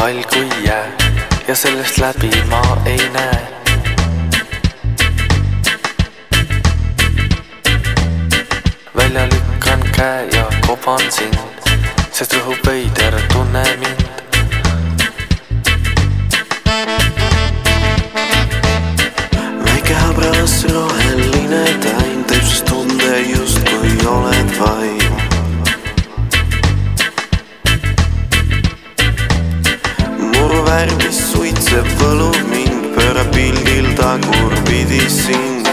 all kui jää ja sellest läbi ma ei näe. välja lükkan käe ja koban sind, sest rõhub veider tunne mind. Muruvärvis suitseb võlub mind, pöörab pildil tagurpidi sind.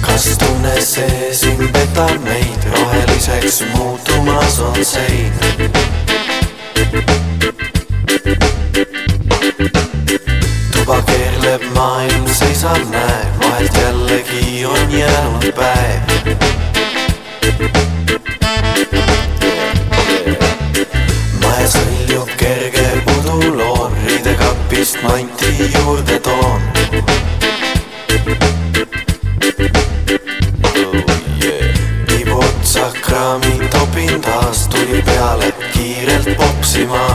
kas tunne see sind petab meid, roheliseks muutumas on sein. tuba keerleb, maailm seisab, näeb, vahelt jällegi on jäänud päev. Riidekapist manti juurde toon. tibu otsa kraami topin taas, tuli peale kiirelt popsima.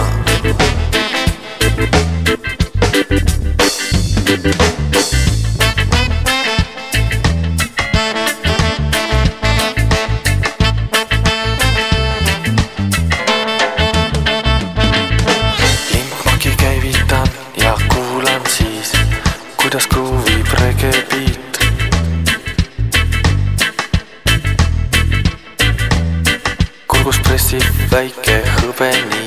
Pressib väike hõbeni,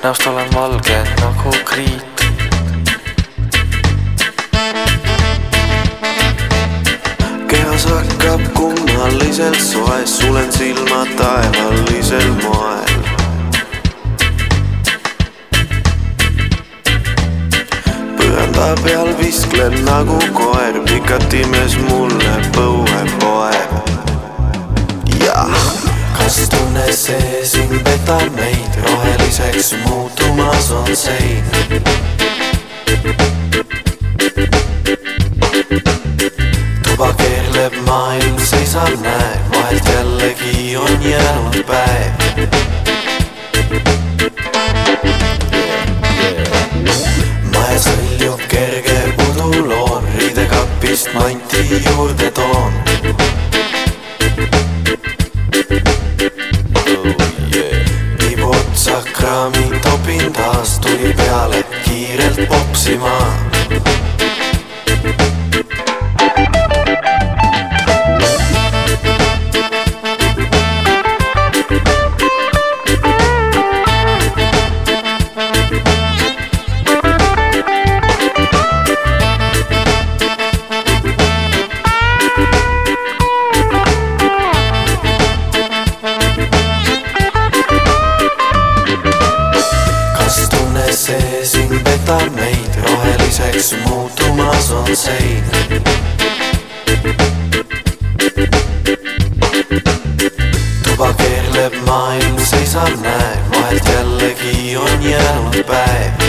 näost olen valge nagu kriit. kehas hakkab kummaliselt soe, sulen silmad taevalisel moel. põranda peal visklen nagu koer, pikalt imes mulle põue poeb. Tunne see sind petab meid, roheliseks muutumas on sein. tuba keerleb, maailm seisab, näeb, see sind petab meid, roheliseks muutumas on sein. tuba keerleb, maailm seisab, näeb, vahelt jällegi on jäänud päev.